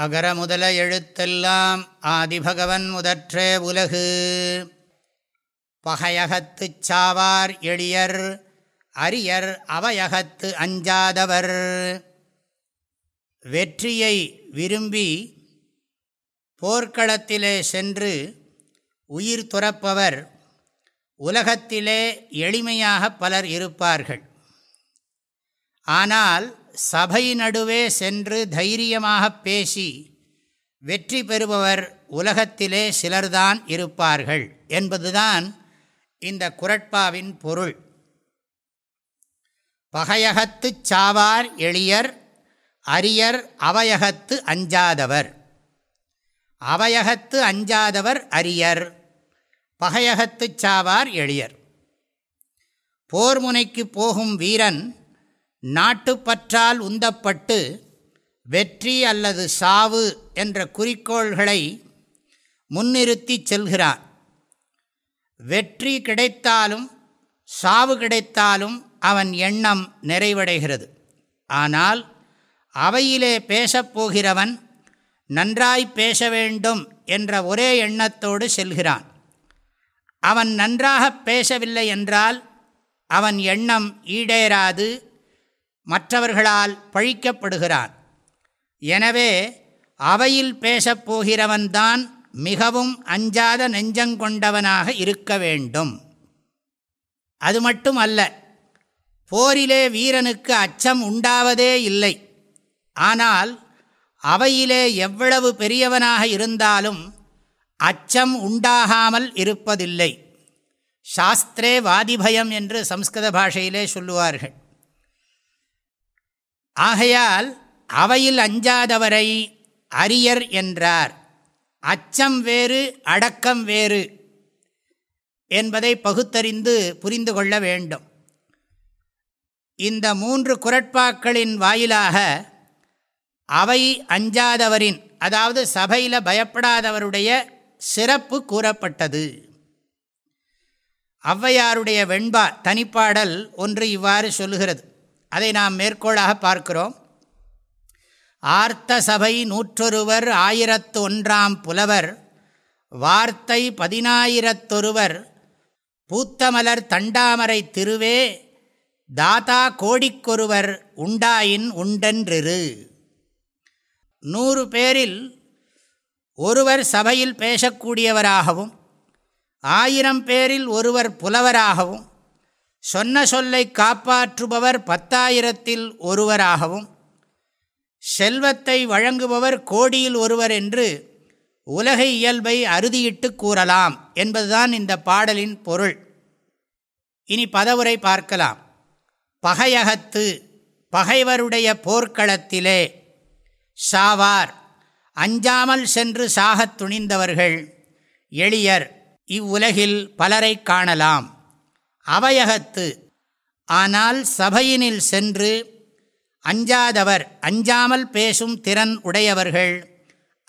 அகர முதல எழுத்தெல்லாம் ஆதிபகவன் முதற்றே உலகு. பகையகத்துச் சாவார் எளியர் அரியர் அவையகத்து அஞ்சாதவர். வெற்றியை விரும்பி போர்க்களத்திலே சென்று உயிர் துறப்பவர் உலகத்திலே எளிமையாக பலர் இருப்பார்கள். ஆனால் சபை நடுவே சென்று தைரியமாக பேசி வெற்றி பெறுபவர் உலகத்திலே சிலர்தான் இருப்பார்கள் என்பதுதான் இந்த குரட்பாவின் பொருள். பகையகத்துச் சாவார் எளியர் அரியர் அவையகத்து அஞ்சாதவர். அவையகத்து அஞ்சாதவர் அரியர் பகையகத்துச் சாவார் எளியர். போர் முனைக்கு போகும் வீரன் நாட்டுப்பற்றால் உந்தப்பட்டு வெற்றி அல்லது சாவு என்ற குறிக்கோள்களை முன்னிறுத்தி செல்கிறான் வெற்றி கிடைத்தாலும் சாவு கிடைத்தாலும் அவன் எண்ணம் நிறைவடைகிறது. ஆனால் அவையிலே பேசப்போகிறவன் நன்றாய் பேச வேண்டும் என்ற ஒரே எண்ணத்தோடு செல்கிறான். அவன் நன்றாக பேசவில்லை என்றால் அவன் எண்ணம் ஈடேறாது மற்றவர்களால் பழிக்கப்படுகிறான் எனவே அவையில் பேசப்போகிறவன்தான் மிகவும் அஞ்சாத நெஞ்சங்கொண்டவனாக இருக்க வேண்டும். அது மட்டும் அல்ல போரிலே வீரனுக்கு அச்சம் உண்டாவதே இல்லை. ஆனால் அவையிலே எவ்வளவு பெரியவனாக இருந்தாலும் அச்சம் உண்டாகாமல் இருப்பதில்லை. சாஸ்திரே வாதிபயம் என்று சம்ஸ்கிருத பாஷையிலே சொல்லுவார்கள். ஆகையால் அவையில் அஞ்சாதவரை அரியர் என்றார். அச்சம் வேறு அடக்கம் வேறு என்பதை பகுத்தறிந்து புரிந்து கொள்ள வேண்டும். இந்த மூன்று குரட்பாக்களின் வாயிலாக அவை அஞ்சாதவரின் அதாவது சபையில் பயப்படாதவருடைய சிறப்பு கூறப்பட்டது. ஔவையாருடைய வெண்பா தனிப்பாடல் ஒன்று இவ்வாறு சொல்லுகிறது. அதை நாம் மேற்கோளாக பார்க்கிறோம். ஆர்த்த சபை நூற்றொருவர் ஆயிரத்து ஒன்றாம் புலவர் வார்த்தை பதினாயிரத்தொருவர் பூத்தமலர் தண்டாமரை திருவே தாத்தா கோடிக்கொருவர் உண்டாயின் உண்டென்றிரு. நூறு பேரில் ஒருவர் சபையில் பேசக்கூடியவராகவும் ஆயிரம் பேரில் ஒருவர் புலவராகவும் சொன்ன சொல்லை காப்பாற்றுபவர் பத்தாயிரத்தில் ஒருவராகவும் செல்வத்தை வழங்குபவர் கோடியில் ஒருவர் என்று உலக இயல்பை அறுதியிட்டு கூறலாம் என்பதுதான் இந்த பாடலின் பொருள். இனி பதவுரை பார்க்கலாம். பகையகத்து பகைவருடைய போர்க்களத்திலே சாவார் அஞ்சாமல் சென்று சாகத் துணிந்தவர்கள் எளியர் இவ்வுலகில் பலரை காணலாம். அவையகத்து. ஆனால் சபையினில் சென்று அஞ்சாதவர் அஞ்சாமல் பேசும் திறன் உடையவர்கள்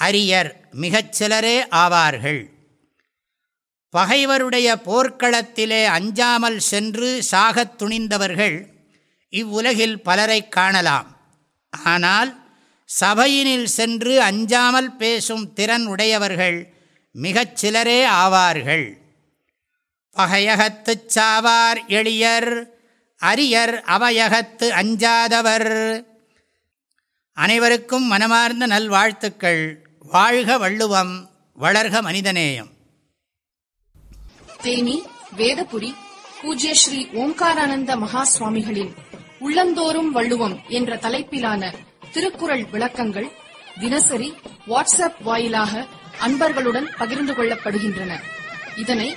அரியர் மிகச்சிலரே ஆவார்கள். பகைவருடைய போர்க்களத்திலே அஞ்சாமல் சென்று சாகத் துணிந்தவர்கள் இவ்வுலகில் பலரை காணலாம். ஆனால் சபையினில் சென்று அஞ்சாமல் பேசும் திறன் உடையவர்கள் மிகச் சிலரே ஆவார்கள். பகையகத்துச் சாவார் எளியர் அரியர் அவையகத்து அஞ்சாதவர். அனைவருக்கும் மனமார்ந்த நல்வாழ்த்துக்கள். வாழ்க வள்ளுவம் வளர்க மனிதநேயம். தேனி வேதபுரி பூஜ்ய ஸ்ரீ ஓம்காரானந்த மகா சுவாமிகளின் உள்ளந்தோறும் வள்ளுவம் என்ற தலைப்பிலான திருக்குறள் விளக்கங்கள் தினசரி வாட்ஸ்அப் வாயிலாக அன்பர்களுடன் பகிர்ந்து கொள்ளப்படுகின்றன. இதனை